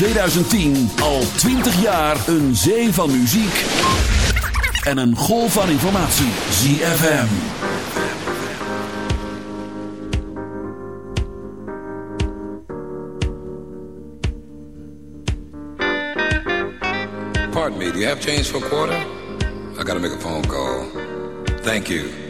2010 al 20 jaar een zee van muziek en een golf van informatie. ZFM. Pardon me, do you have change for a quarter? I gotta make a phone call. Thank you.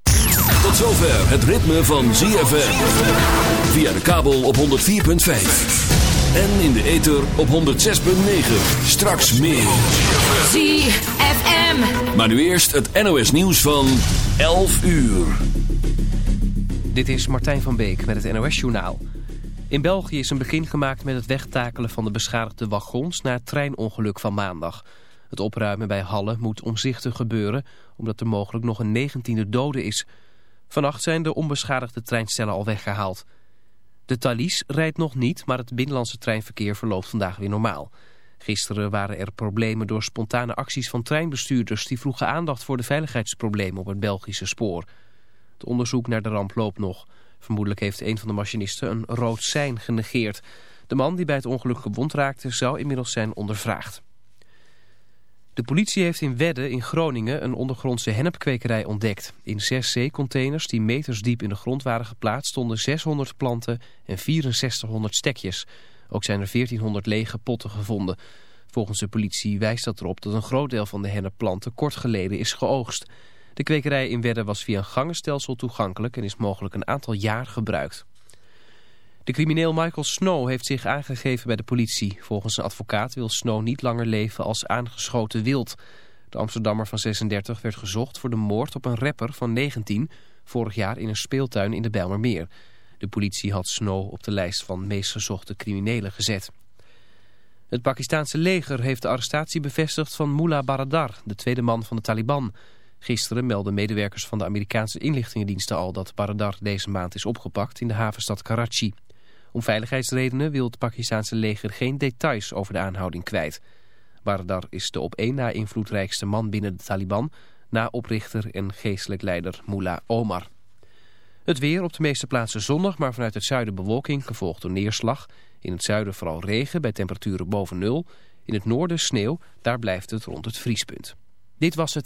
Zover het ritme van ZFM. Via de kabel op 104.5. En in de ether op 106.9. Straks meer. ZFM. Maar nu eerst het NOS nieuws van 11 uur. Dit is Martijn van Beek met het NOS Journaal. In België is een begin gemaakt met het wegtakelen van de beschadigde wagons na het treinongeluk van maandag. Het opruimen bij Halle moet omzichtig gebeuren, omdat er mogelijk nog een negentiende dode is. Vannacht zijn de onbeschadigde treinstellen al weggehaald. De Thalys rijdt nog niet, maar het binnenlandse treinverkeer verloopt vandaag weer normaal. Gisteren waren er problemen door spontane acties van treinbestuurders... die vroegen aandacht voor de veiligheidsproblemen op het Belgische spoor. Het onderzoek naar de ramp loopt nog... Vermoedelijk heeft een van de machinisten een rood sein genegeerd. De man die bij het ongeluk gewond raakte zou inmiddels zijn ondervraagd. De politie heeft in Wedde in Groningen een ondergrondse hennepkwekerij ontdekt. In zes zeecontainers die meters diep in de grond waren geplaatst stonden 600 planten en 6400 stekjes. Ook zijn er 1400 lege potten gevonden. Volgens de politie wijst dat erop dat een groot deel van de hennepplanten kort geleden is geoogst. De kwekerij in Wedde was via een gangenstelsel toegankelijk en is mogelijk een aantal jaar gebruikt. De crimineel Michael Snow heeft zich aangegeven bij de politie. Volgens een advocaat wil Snow niet langer leven als aangeschoten wild. De Amsterdammer van 36 werd gezocht voor de moord op een rapper van 19... vorig jaar in een speeltuin in de Bijlmermeer. De politie had Snow op de lijst van meest gezochte criminelen gezet. Het Pakistanse leger heeft de arrestatie bevestigd van Mullah Baradar... de tweede man van de Taliban... Gisteren meldden medewerkers van de Amerikaanse inlichtingendiensten al dat Baradar deze maand is opgepakt in de havenstad Karachi. Om veiligheidsredenen wil het Pakistanse leger geen details over de aanhouding kwijt. Baradar is de op één na invloedrijkste man binnen de Taliban, na oprichter en geestelijk leider Mullah Omar. Het weer op de meeste plaatsen zonnig, maar vanuit het zuiden bewolking, gevolgd door neerslag. In het zuiden vooral regen bij temperaturen boven nul. In het noorden sneeuw, daar blijft het rond het vriespunt. Dit was het.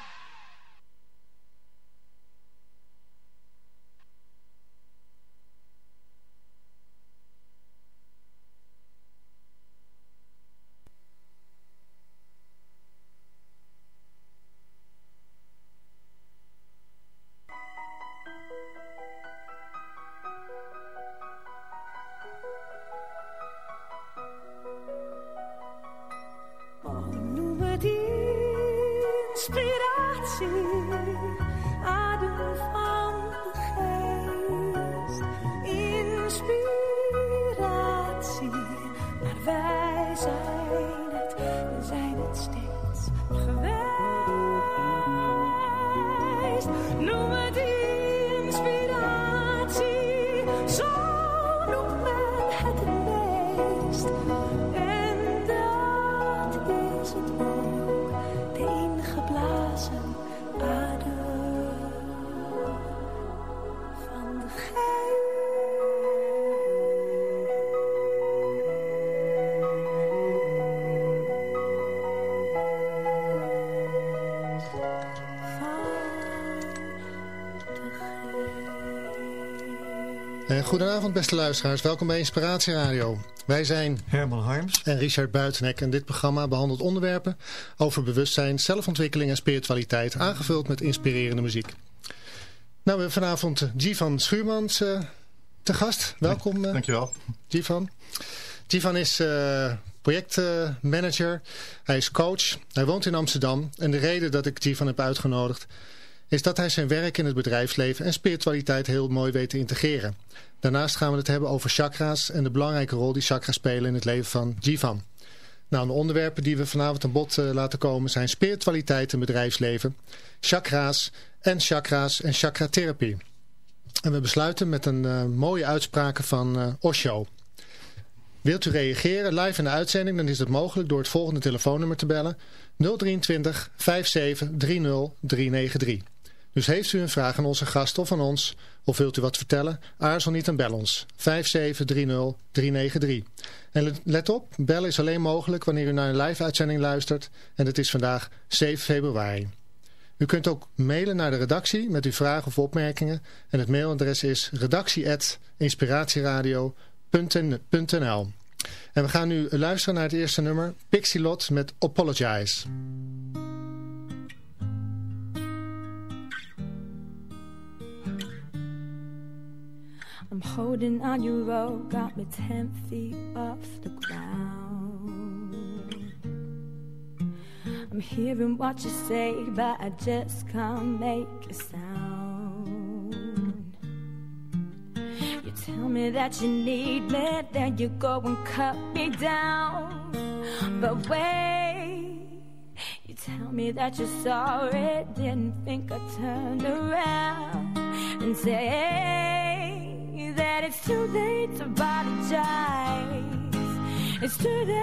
Luisteraars, welkom bij Inspiratie Radio. Wij zijn Herman Harms en Richard Buitenek en dit programma behandelt onderwerpen over bewustzijn, zelfontwikkeling en spiritualiteit, aangevuld met inspirerende muziek. Nou, we hebben vanavond Jivan Schuurmans uh, te gast. Welkom. Uh, Dankjewel. Jivan. Jivan is uh, projectmanager, hij is coach, hij woont in Amsterdam en de reden dat ik Jivan heb uitgenodigd is dat hij zijn werk in het bedrijfsleven en spiritualiteit heel mooi weet te integreren. Daarnaast gaan we het hebben over chakra's en de belangrijke rol die chakra's spelen in het leven van Jivan. Nou, de onderwerpen die we vanavond aan bod uh, laten komen zijn spiritualiteit en bedrijfsleven, chakra's en chakra's en chakratherapie. En we besluiten met een uh, mooie uitspraak van uh, Osho. Wilt u reageren live in de uitzending, dan is dat mogelijk door het volgende telefoonnummer te bellen 023 57 30 393. Dus heeft u een vraag aan onze gast of aan ons, of wilt u wat vertellen, aarzel niet en bel ons. 5730393. En let op, bellen is alleen mogelijk wanneer u naar een live-uitzending luistert en het is vandaag 7 februari. U kunt ook mailen naar de redactie met uw vragen of opmerkingen en het mailadres is redactie.inspiratieradio.nl En we gaan nu luisteren naar het eerste nummer, Pixie met Apologize. I'm holding on your rope, got me ten feet off the ground. I'm hearing what you say, but I just can't make a sound. You tell me that you need me, then you go and cut me down. But wait, you tell me that you're sorry, didn't think I turned around and say that it's too late to apologize. It's too late.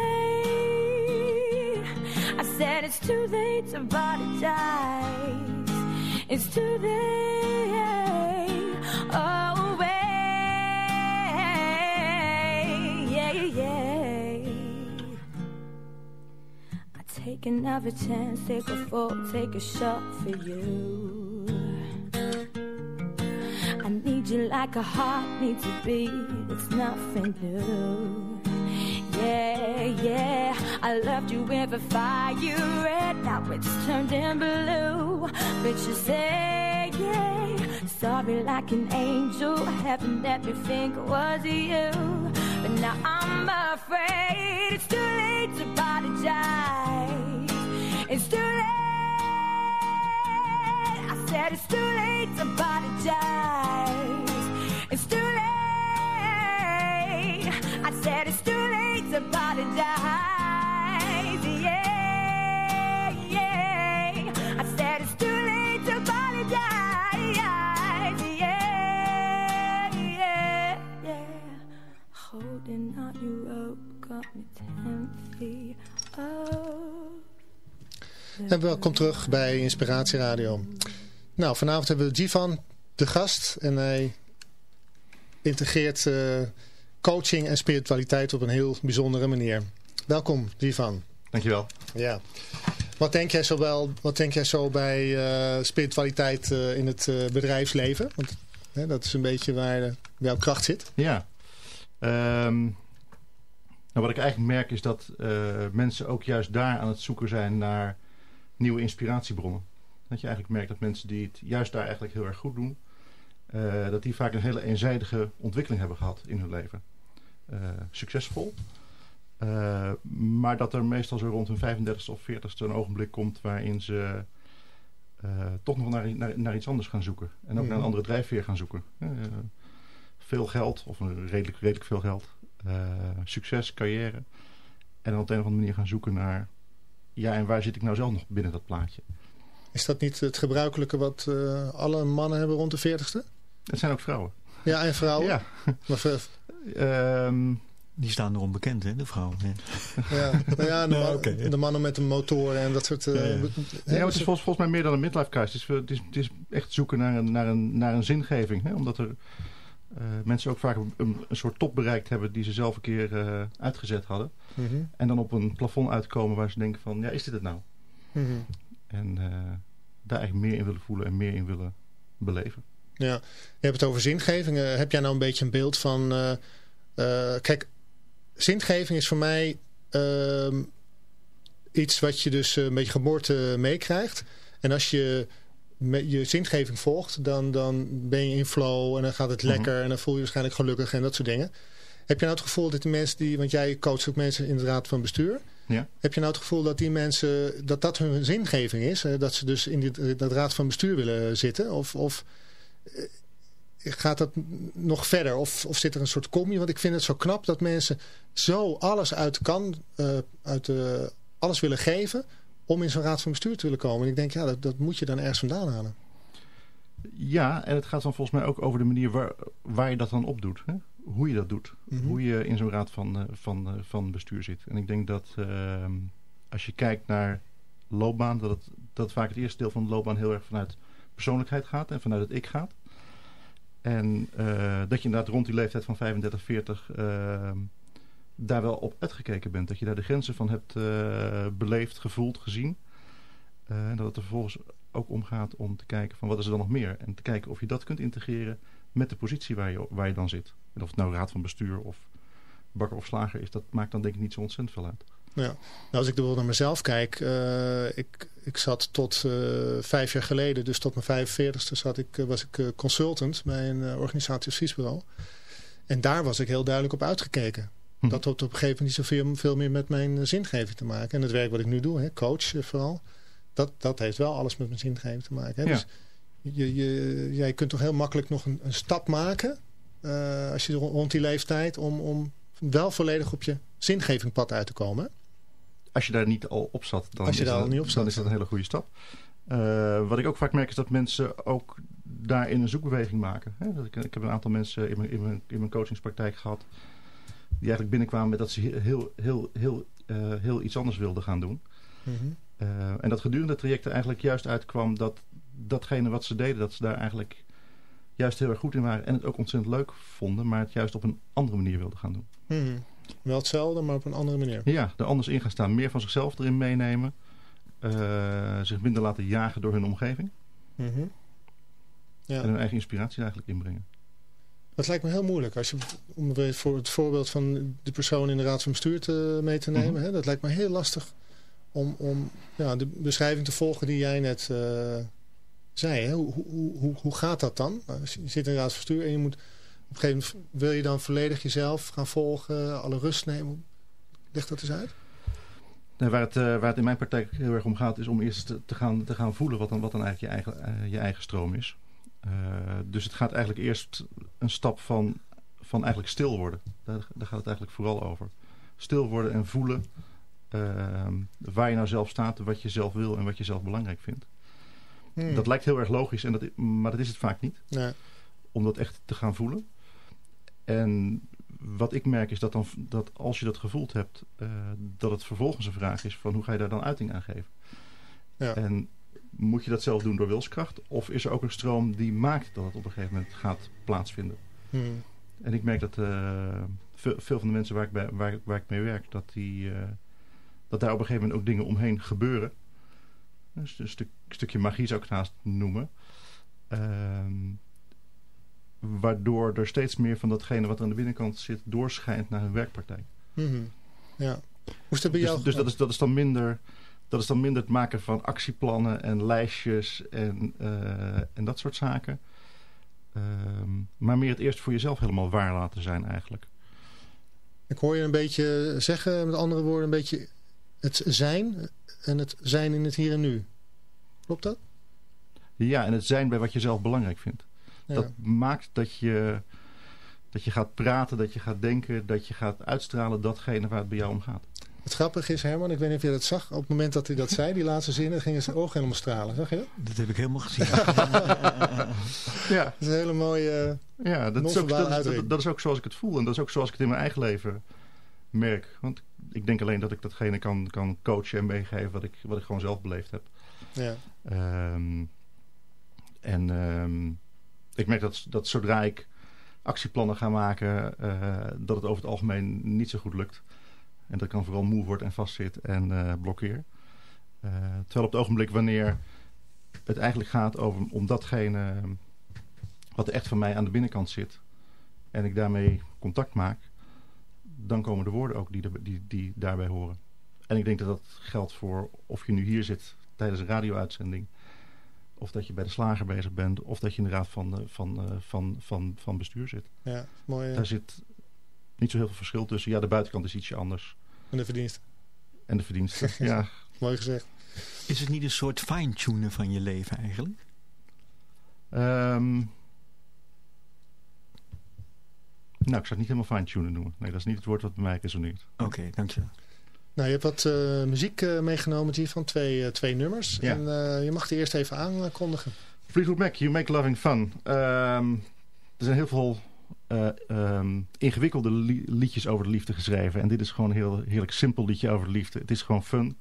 I said it's too late to apologize. It's too late. Oh, wait. Yeah, yeah. I take another chance, take a fall, take a shot for you. Need you like a heart needs a beat. It's nothing new. Yeah, yeah. I loved you with a fire red. Now it's turned in blue. But you say, yeah. Sorry like an angel. Heaven let me think it was you. But now I'm afraid it's too late to apologize. It's too late I said it's too late to apologize. Too late up. En welkom terug bij Inspiratie Radio. Nou, vanavond hebben we Jivan, de gast. En hij integreert uh, coaching en spiritualiteit op een heel bijzondere manier. Welkom, Jivan. Dankjewel. Ja. Wat denk jij zo, wel, wat denk jij zo bij uh, spiritualiteit uh, in het bedrijfsleven? Want hè, dat is een beetje waar jouw kracht zit. Ja. Um, nou, wat ik eigenlijk merk is dat mensen ook juist daar aan het zoeken zijn naar nieuwe inspiratiebronnen. Dat je eigenlijk merkt dat mensen die het juist daar eigenlijk heel erg goed doen, dat die vaak een hele eenzijdige ontwikkeling hebben gehad in hun leven. Uh, succesvol. Uh, maar dat er meestal zo rond hun 35ste of 40ste een ogenblik komt waarin ze toch nog naar, naar, naar, iets anders gaan zoeken. En ook naar een andere drijfveer gaan zoeken. veel geld, of redelijk, redelijk veel geld. succes, carrière. En dan op een of andere manier gaan zoeken naar... Ja, en waar zit ik nou zelf nog binnen dat plaatje? Is dat niet het gebruikelijke wat uh, alle mannen hebben rond de veertigste? Het zijn ook vrouwen. Ja, en vrouwen? Ja. Maar, um, die staan erom bekend, hè, de vrouwen. Ja, ja, nou ja, de, man, okay, ja. de, mannen met een motor en dat soort... Uh, ja, ja. ja het is volgens, volgens, mij meer dan een midlife crisis. Het is, het is echt zoeken naar een, naar een, naar een zingeving. Hè? Omdat er uh, mensen ook vaak een, een, soort top bereikt hebben... die ze zelf een keer uh, uitgezet hadden. Mm -hmm. En dan op een plafond uitkomen waar ze denken van... ja, is dit het nou? Mm -hmm. En uh, daar eigenlijk meer in willen voelen en meer in willen beleven. Ja, je hebt het over zingeving. Eh, heb jij nou een beetje een beeld van... eh, eh, kijk, zingeving is voor mij ehm, iets wat je dus een beetje geboorte meekrijgt. En als je je zingeving volgt, dan, dan ben je in flow en dan gaat het lekker en dan voel je je waarschijnlijk gelukkig en dat soort dingen. Heb je nou het gevoel dat die mensen die, want jij coacht ook mensen in de raad van bestuur. Ja. Heb je nou het gevoel dat die mensen, dat dat hun zingeving is? Dat ze dus in die, dat raad van bestuur willen zitten? Of, of gaat dat nog verder? Of, of zit er een soort combi? Want ik vind het zo knap dat mensen zo alles uit kan, eh, uit de, alles willen geven om in zo'n raad van bestuur te willen komen. En ik denk, ja, dat, dat moet je dan ergens vandaan halen. Ja, en het gaat dan volgens mij ook over de manier waar, waar je dat dan op doet. Hè? Hoe je dat doet. Mhm. Hoe je in zo'n raad van, eh, van, eh, van bestuur zit. En ik denk dat ehm, als je kijkt naar loopbaan, dat, het, dat vaak het eerste deel van de loopbaan heel erg vanuit persoonlijkheid gaat en vanuit het ik gaat. En eh, dat je inderdaad rond die leeftijd van 35, 40 ehm, daar wel op uitgekeken bent. Dat je daar de grenzen van hebt eh, beleefd, gevoeld, gezien. Eh, en dat het er vervolgens ook om gaat om te kijken van wat is er dan nog meer. En te kijken of je dat kunt integreren met de positie waar je, waar je dan zit. En of het nou raad van bestuur of bakker of slager is, dat maakt dan denk ik niet zo ontzettend veel uit. Ja. Nou, als ik bijvoorbeeld naar mezelf kijk, eh, ik, ik zat tot eh, vijf jaar geleden, dus tot mijn 45ste, zat ik, eh, was ik consultant bij een organisatieadviesbureau. En daar was ik heel duidelijk op uitgekeken. Hm. Dat had op een gegeven moment niet zoveel veel meer met mijn zingeving te maken. En het werk wat ik nu doe, hè, coach vooral, dat, dat heeft wel alles met mijn zingeving te maken. Hè. Ja. Dus je, je, jij kunt toch heel makkelijk nog een, een stap maken, uh, als je rond die leeftijd, om, om wel volledig op je zingevingpad uit te komen. Als je daar niet al op zat, dan, Als je is, daar dat, al niet op zat, dan is dat een hele goede stap. Uh, wat ik ook vaak merk is dat mensen ook daarin een zoekbeweging maken. Ik, ik heb een aantal mensen in mijn, in, mijn, in mijn coachingspraktijk gehad... die eigenlijk binnenkwamen met dat ze heel, heel, heel, uh, heel iets anders wilden gaan doen. Mm -hmm. uh, en dat gedurende het traject er eigenlijk juist uitkwam dat datgene wat ze deden... dat ze daar eigenlijk juist heel erg goed in waren... en het ook ontzettend leuk vonden... maar het juist op een andere manier wilden gaan doen. -hmm. Wel hetzelfde, maar op een andere manier. Ja, er anders in gaan staan. Meer van zichzelf erin meenemen. Uh, zich minder laten jagen door hun omgeving. Mm -hmm. ja. En hun eigen inspiratie eigenlijk inbrengen. Dat lijkt me heel moeilijk. Als je, om voor het voorbeeld van de persoon in de raad van bestuur te, mee te nemen. Mhm. Mm -hmm. hè, dat lijkt me heel lastig om, om ja, de beschrijving te volgen die jij net uh, zei. Hè? Hoe, hoe, hoe, hoe gaat dat dan? Als je zit in de raad van bestuur en je moet... Op een gegeven moment wil je dan volledig jezelf gaan volgen, alle rust nemen. Leg dat eens uit. Nee, waar, het, uh, waar het in mijn praktijk heel erg om gaat, is om eerst te, gaan, te gaan voelen wat dan, wat dan eigenlijk je eigen, uh, je eigen stroom is. Uh, dus het gaat eigenlijk eerst een stap van, van eigenlijk stil worden. Daar, daar gaat het eigenlijk vooral over. Stil worden en voelen ehm, waar je nou zelf staat, wat je zelf wil en wat je zelf belangrijk vindt. Hmm. Dat lijkt heel erg logisch, en dat, maar dat is het vaak niet. Nee. Om dat echt te gaan voelen. En wat ik merk is dat, dan, dat als je dat gevoeld hebt, uh, dat het vervolgens een vraag is van hoe ga je daar dan uiting aan geven. Ja. En moet je dat zelf doen door wilskracht? Of is er ook een stroom die maakt dat het op een gegeven moment gaat plaatsvinden? Hmm. En ik merk dat uh, veel, veel, van de mensen waar ik, bij, waar, waar ik mee werk, dat, die, uh, dat daar op een gegeven moment ook dingen omheen gebeuren. Dus een stuk, stukje magie zou ik het haast noemen. Waardoor er steeds meer van datgene wat er aan de binnenkant zit doorschijnt naar hun werkpraktijk. Mm -hmm. Ja. Hoe is dat bij dus? Dus dat is, dat is dan minder... Dat is dan minder het maken van actieplannen en lijstjes en, uh, en dat soort zaken. Um, maar meer het eerst voor jezelf helemaal waar laten zijn eigenlijk. Ik hoor je een beetje zeggen, met andere woorden, een beetje het zijn en het zijn in het hier en nu. Klopt dat? Ja, en het zijn bij wat je zelf belangrijk vindt. Ja. Dat maakt dat je, dat je gaat praten, dat je gaat denken, dat je gaat uitstralen datgene waar het bij jou om gaat. Het grappige is, Herman, ik weet niet of je dat zag. Op het moment dat hij dat zei, die laatste zinnen, gingen zijn ogen helemaal stralen. Zag je dat? Dat heb ik helemaal gezien. ja. Dat is een hele mooie Ja, dat is, ook, dat, dat, dat is ook zoals ik het voel. En dat is ook zoals ik het in mijn eigen leven merk. Want ik denk alleen dat ik datgene kan, kan coachen en meegeven wat ik, wat ik gewoon zelf beleefd heb. Ja. Um, en um, ik merk dat, dat zodra ik actieplannen ga maken, uh, dat het over het algemeen niet zo goed lukt. En dat ik dan vooral moe word en vastzit en uh, blokkeer. Uh, terwijl op het ogenblik wanneer het eigenlijk gaat over, om datgene wat er echt van mij aan de binnenkant zit. En ik daarmee contact maak. Dan komen de woorden ook die, die, die daarbij horen. En ik denk dat dat geldt voor of je nu hier zit tijdens een radio-uitzending. Of dat je bij de slager bezig bent. Of dat je in de raad van, van, van, van, van bestuur zit. Ja, mooi. Daar zit niet zo heel veel verschil tussen. Ja, de buitenkant is ietsje anders. En de verdiensten. En de verdiensten, ja. Mooi gezegd. Is het niet een soort fine-tunen van je leven eigenlijk? Um, nou, ik zou het niet helemaal fine-tunen noemen. Nee, dat is niet het woord wat bij mij resoneert. Oké, okay, dankjewel. Nou, je hebt wat uh, muziek uh, meegenomen hier van twee, uh, twee nummers. Ja. En je mag die eerst even aankondigen. Fleetwood Mac, You Make Loving Fun. Um, er zijn heel veel um, ingewikkelde li liedjes over de liefde geschreven. En dit is gewoon een heel heerlijk simpel liedje over de liefde. Het is gewoon fun.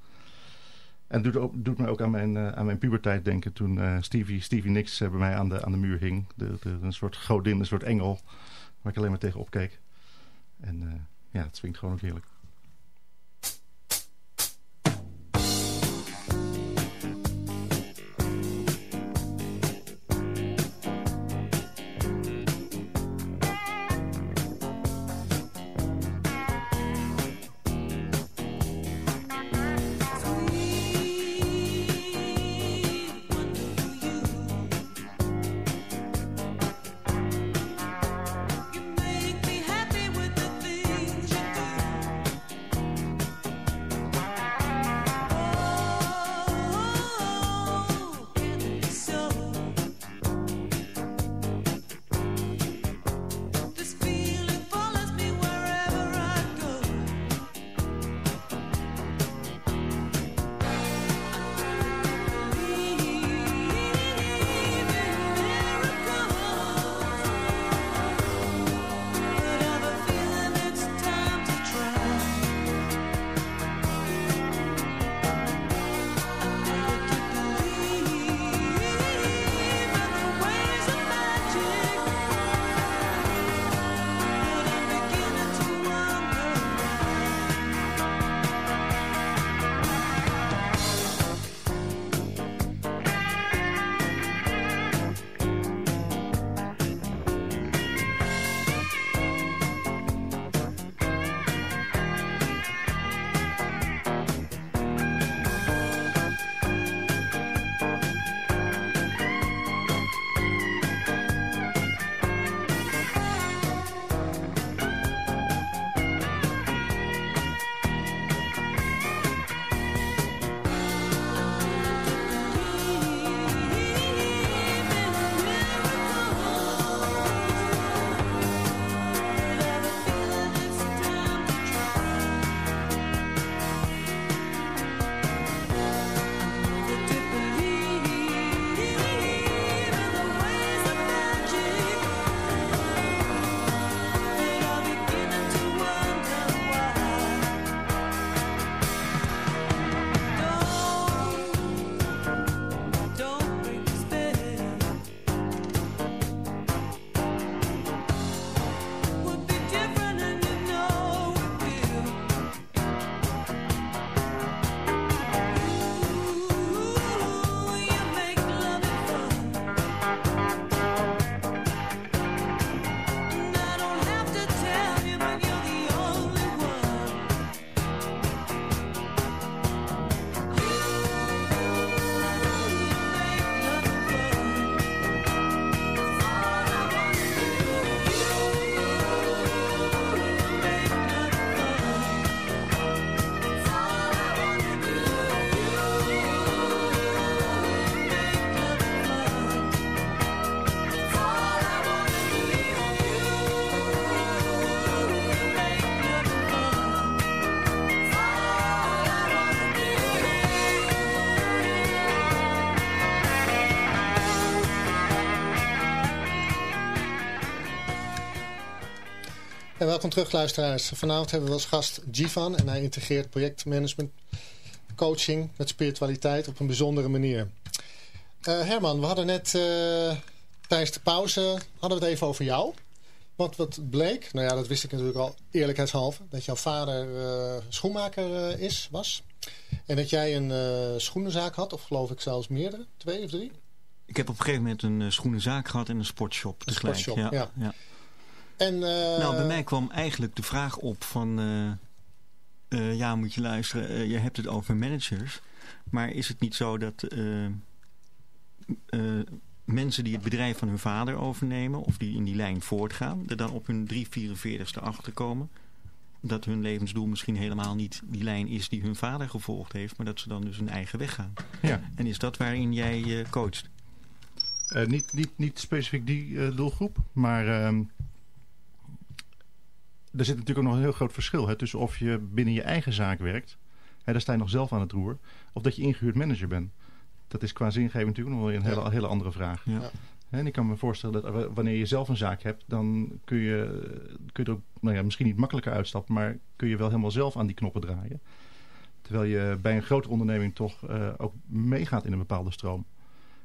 En het doet, ook, doet me ook aan mijn, aan mijn puberteit denken. Toen Stevie, Stevie Nicks bij mij aan de, aan de muur hing. De, de, een soort godin, een soort engel. Waar ik alleen maar tegen opkeek. En ja, het swingt gewoon ook heerlijk. Welkom terug luisteraars. Vanavond hebben we als gast Jivan en hij integreert projectmanagement, coaching met spiritualiteit op een bijzondere manier. Uh, Herman, we hadden net uh, tijdens de pauze hadden we het even over jou. Want wat bleek, nou ja dat wist ik natuurlijk al eerlijkheidshalve, dat jouw vader uh, schoenmaker is, was. En dat jij een schoenenzaak had, of geloof ik zelfs meerdere, twee of drie? Ik heb op een gegeven moment een schoenenzaak gehad en een sportshop Een tegelijk. sportshop, ja. ja. En, uh, nou, bij mij kwam eigenlijk de vraag op van... Uh, ja, moet je luisteren, je hebt het over managers. Maar is het niet zo dat mensen die het bedrijf van hun vader overnemen... of die in die lijn voortgaan, er dan op hun 344ste achterkomen... dat hun levensdoel misschien helemaal niet die lijn is die hun vader gevolgd heeft... maar dat ze dan dus een eigen weg gaan. Ja. En is dat waarin jij uh, coacht? Uh, niet, niet, niet specifiek die uh, doelgroep, maar... Uh, er zit natuurlijk ook nog een heel groot verschil hè, tussen of je binnen je eigen zaak werkt... Hè, daar sta je nog zelf aan het roer... of dat je ingehuurd manager bent dat is qua zingeving natuurlijk nog wel een hele, hele andere vraag. Ja. En ik kan me voorstellen dat wanneer je zelf een zaak hebt, dan kun je, kun je er ook nou ja, misschien niet makkelijker uitstappen, maar kun je wel helemaal zelf aan die knoppen draaien. Terwijl je bij een grote onderneming toch uh, ook meegaat in een bepaalde stroom.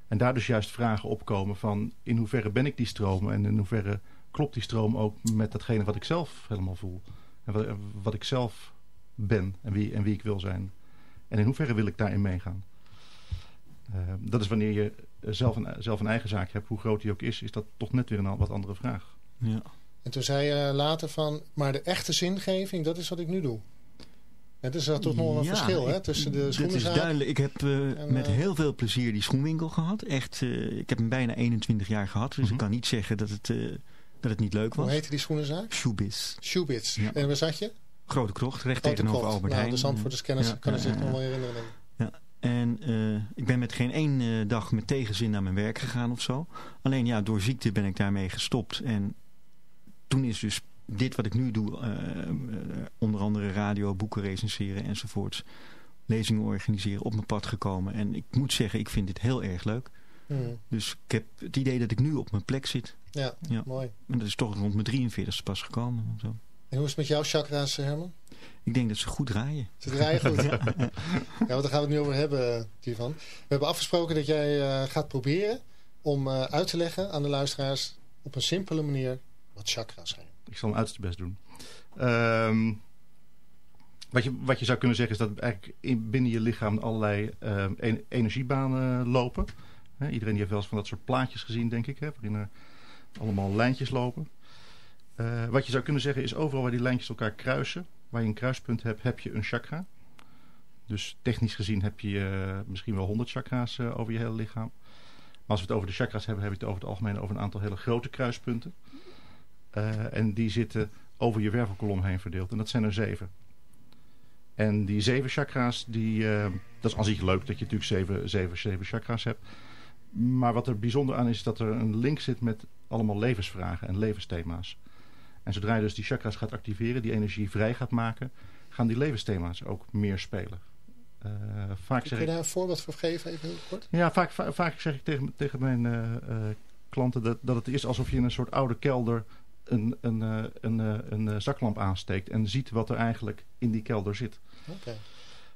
En daar dus juist vragen opkomen van in hoeverre ben ik die stroom en in hoeverre klopt die stroom ook met datgene wat ik zelf helemaal voel. En wat, wat ik zelf ben en wie, en wie ik wil zijn. En in hoeverre wil ik daarin meegaan. Uh, dat is wanneer je zelf een, zelf een eigen zaak hebt, hoe groot die ook is, is dat toch net weer een wat andere vraag. Ja. En toen zei je later van, maar de echte zingeving, dat is wat ik nu doe. Het is dat toch nog een ja, verschil hè, tussen de schoenenzaak. Dat is duidelijk. Ik heb uh, en, met uh, heel veel plezier die schoenwinkel gehad. Echt, uh, ik heb hem bijna 21 jaar gehad. Dus -hmm. ik kan niet zeggen dat het, dat het niet leuk was. Hoe heette die schoenenzaak? Shoebits. Shoebits. Ja. En waar zat je? Grote Krocht, recht Grote tegenover krocht. Albert nou, Heijn. De Zandvoorters kennen ja, kunnen zich nog wel herinneren. Ja. En uh, ik ben met geen één uh, dag met tegenzin naar mijn werk gegaan of zo. Alleen ja, door ziekte ben ik daarmee gestopt. En toen is dus dit wat ik nu doe, uh, onder andere radio, boeken recenseren enzovoorts, lezingen organiseren, op mijn pad gekomen. En ik moet zeggen, ik vind dit heel erg leuk. Mm. Dus ik heb het idee dat ik nu op mijn plek zit. Ja, ja. mooi. En dat is toch rond mijn 43ste pas gekomen. Zo. En hoe is het met jouw chakra's, Herman? Ik denk dat ze goed draaien. Ze draaien goed. ja. ja, want daar gaan we het nu over hebben, Tivan. We hebben afgesproken dat jij uh, gaat proberen om uh, uit te leggen aan de luisteraars op een simpele manier wat chakra's zijn. Ik zal mijn uiterste best doen. Um, wat, je, wat je zou kunnen zeggen is dat eigenlijk in, binnen je lichaam allerlei uh, en, energiebanen lopen. Iedereen die heeft wel eens van dat soort plaatjes gezien, denk ik. Hè, waarin er allemaal lijntjes lopen. Uh, wat je zou kunnen zeggen is overal waar die lijntjes elkaar kruisen, waar je een kruispunt hebt, heb je een chakra. Dus technisch gezien heb je uh, misschien wel 100 chakra's uh, over je hele lichaam. Maar als we het over de chakras hebben, hebben we het over het algemeen over een aantal hele grote kruispunten. en die zitten over je wervelkolom heen verdeeld. En dat zijn er zeven. En die zeven chakra's, die, dat is aan zich leuk dat je natuurlijk zeven, zeven, zeven chakra's hebt. Maar wat er bijzonder aan is dat er een link zit met allemaal levensvragen en levensthema's. En zodra je dus die chakras gaat activeren, die energie vrij gaat maken, gaan die levensthema's ook meer spelen. Uh, vaak Kun je daar een voorbeeld voor geven, even heel kort? Ja, vaak, vaak, vaak zeg ik tegen, tegen mijn uh, uh, klanten dat, dat het is alsof je in een soort oude kelder een, een, een, een, zaklamp aansteekt en ziet wat er eigenlijk in die kelder zit. Okay. En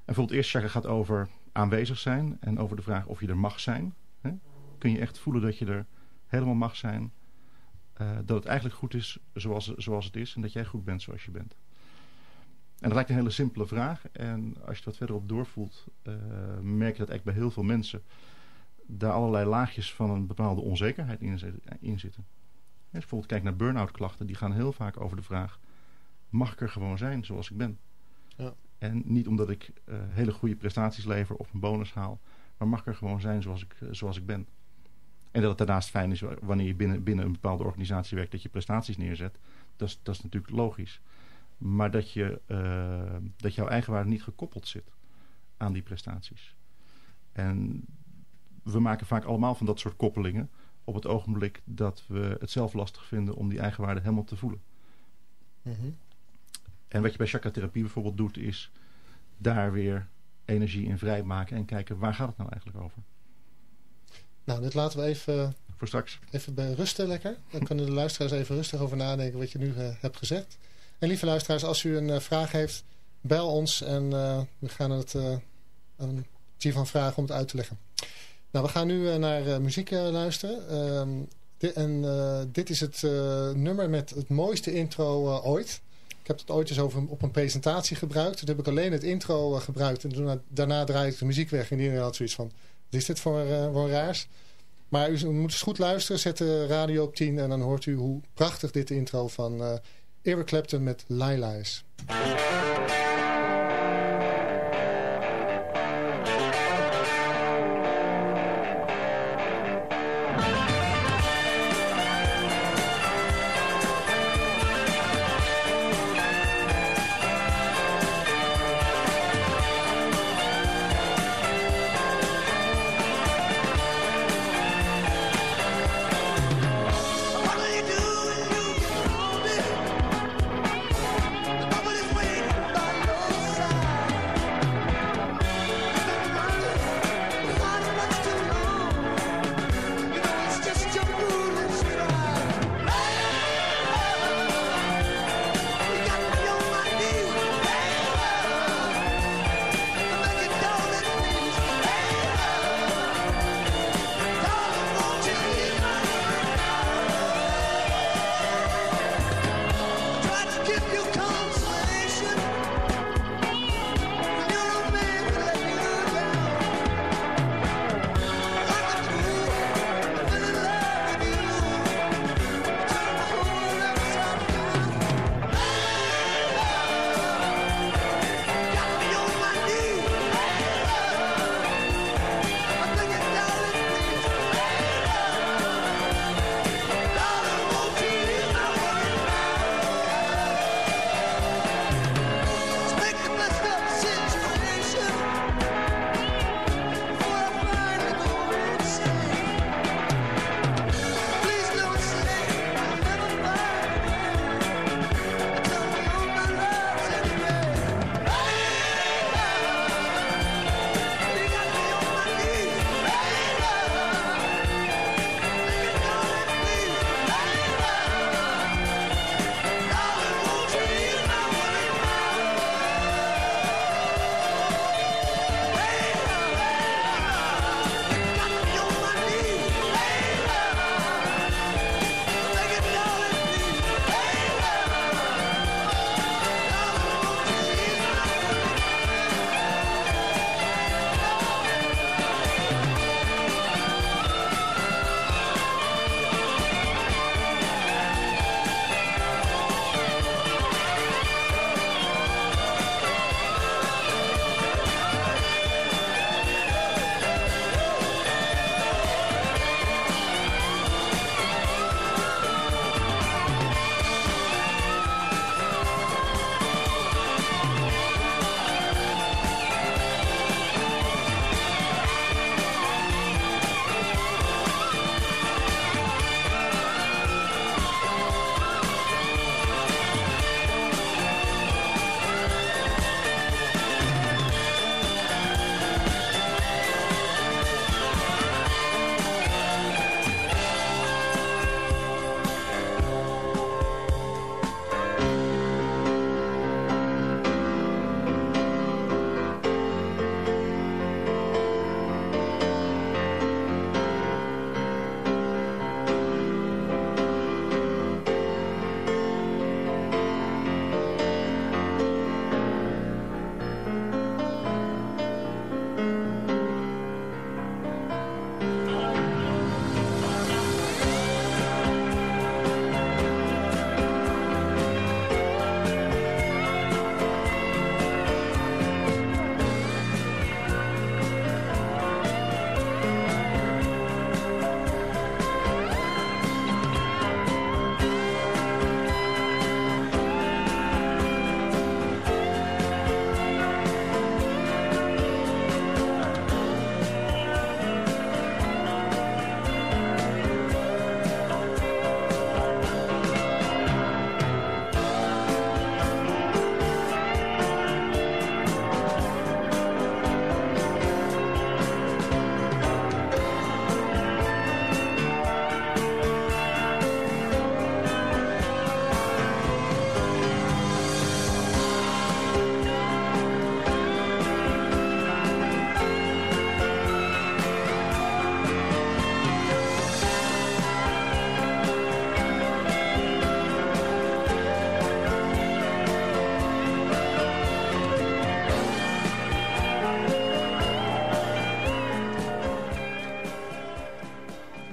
bijvoorbeeld het eerste chakra gaat over aanwezig zijn en over de vraag of je er mag zijn. Kun je echt voelen dat je er helemaal mag zijn. Uh, dat het eigenlijk goed is zoals, zoals het is en dat jij goed bent zoals je bent. En dat lijkt een hele simpele vraag. En als je het wat verder op doorvoelt, uh, merk je dat eigenlijk bij heel veel mensen daar allerlei laagjes van een bepaalde onzekerheid in, in zitten. Bijvoorbeeld kijkt naar burn-out klachten, die gaan heel vaak over de vraag, mag ik er gewoon zijn zoals ik ben? Ja. En niet omdat ik uh, hele goede prestaties lever of een bonus haal, maar mag ik er gewoon zijn zoals ik, zoals ik ben? En dat het daarnaast fijn is wanneer je binnen, binnen een bepaalde organisatie werkt dat je prestaties neerzet. Dat is, dat is natuurlijk logisch. Maar dat, je, uh, dat jouw eigenwaarde niet gekoppeld zit aan die prestaties. En we maken vaak allemaal van dat soort koppelingen op het ogenblik dat we het zelf lastig vinden om die eigenwaarde helemaal te voelen. Mm -hmm. En wat je bij chakra-therapie bijvoorbeeld doet is daar weer energie in vrijmaken en kijken waar gaat het nou eigenlijk over. Nou, dit laten we even, voor straks. even bij rusten lekker. Dan kunnen de luisteraars even rustig over nadenken wat je nu uh, hebt gezegd. En lieve luisteraars, als u een uh, vraag heeft, bel ons en we gaan het aan Tivan vragen om het uit te leggen. Nou, we gaan nu naar muziek luisteren. Dit, en dit is het nummer met het mooiste intro ooit. Ik heb het ooit eens over op een presentatie gebruikt. Toen heb ik alleen het intro gebruikt en daarna, daarna draaide ik de muziek weg en iedereen had zoiets van... Wat is dit voor, uh, voor raars? Maar u moet eens goed luisteren. Zet de radio op 10 en dan hoort u hoe prachtig dit intro van uh, Eric Clapton met Laila is.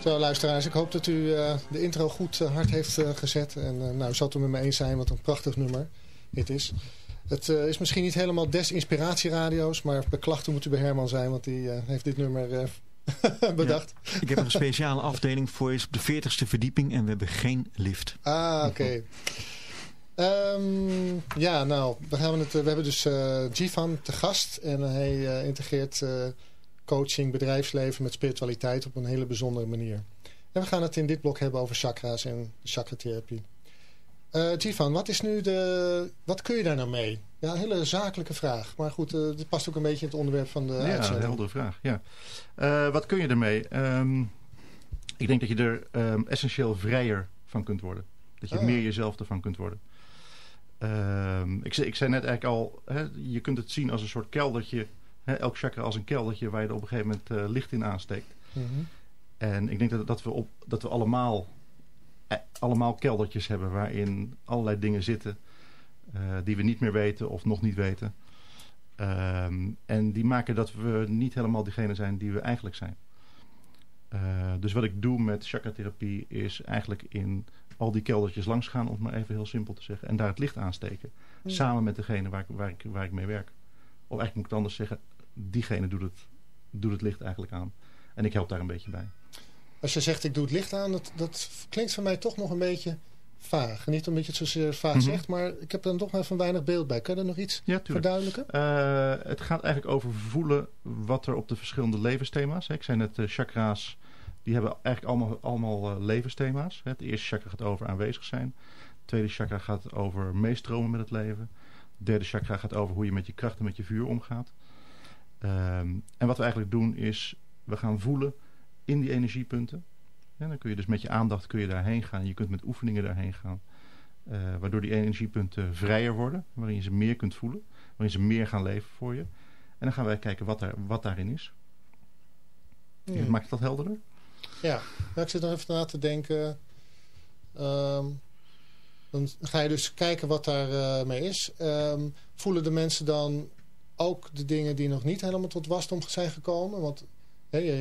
Zo, luisteraars, ik hoop dat u uh, de intro goed uh, hard heeft uh, gezet. En nou, u zal het er met me eens zijn, wat een prachtig nummer dit is. Het is misschien niet helemaal des inspiratieradio's, maar bij klachten moet u bij Herman zijn, want die heeft dit nummer bedacht. Ja, ik heb een speciale afdeling voor, is op de 40ste verdieping en we hebben geen lift. Ah, oké. Okay. um, ja, nou, we, gaan het, we hebben dus Jivan te gast en hij integreert coaching, bedrijfsleven met spiritualiteit op een hele bijzondere manier. En we gaan het in dit blok hebben over chakra's en chakratherapie. Uh, Jivan, wat is nu de... Wat kun je daar nou mee? Ja, een hele zakelijke vraag. Maar goed, uh, dit past ook een beetje in het onderwerp van de ja, uitzending. Ja, heldere vraag. Ja. Uh, wat kun je ermee? Um, ik denk dat je er um, essentieel vrijer van kunt worden. Dat je Ah. meer jezelf ervan kunt worden. Um, ik, ik zei net eigenlijk al, hè, je kunt het zien als een soort keldertje He, elk chakra als een keldertje waar je er op een gegeven moment uh, licht in aansteekt. Mhm. En ik denk dat, dat we, op, dat we allemaal, eh, allemaal keldertjes hebben waarin allerlei dingen zitten uh, die we niet meer weten of nog niet weten. Um, en die maken dat we niet helemaal diegene zijn die we eigenlijk zijn. Uh, dus wat ik doe met chakratherapie is eigenlijk in al die keldertjes langs gaan, om het maar even heel simpel te zeggen. En daar het licht aansteken. Ja. Samen met degene waar, waar, ik, waar ik mee werk. Of eigenlijk moet ik het anders zeggen, diegene doet het, doet het licht eigenlijk aan. En ik help daar een beetje bij. Als je zegt ik doe het licht aan, dat, dat klinkt voor mij toch nog een beetje vaag. Niet omdat je het zozeer vaag Mhm. zegt, maar ik heb er toch even weinig beeld bij. Kan je er nog iets Ja, verduidelijken? Uh, het gaat eigenlijk over voelen wat er op de verschillende levensthema's. Hè. Ik zei net, uh, chakra's, die hebben eigenlijk allemaal, allemaal uh, levensthema's. Hè. Het eerste chakra gaat over aanwezig zijn. Het tweede chakra gaat over meestromen met het leven. Het derde chakra gaat over hoe je met je kracht en met je vuur omgaat. Um, en wat we eigenlijk doen is, we gaan voelen in die energiepunten. En dan kun je dus met je aandacht kun je daarheen gaan. Je kunt met oefeningen daarheen gaan. Uh, waardoor die energiepunten vrijer worden. Waarin je ze meer kunt voelen. Waarin ze meer gaan leven voor je. En dan gaan wij kijken wat, daar, wat daarin is. Hmm. Maakt dat helderder? Ja, nou, ik zit nog even na te denken. Um, dan ga je dus kijken wat daar uh, mee is. Um, voelen de mensen dan ook de dingen die nog niet helemaal tot wasdom zijn gekomen? Want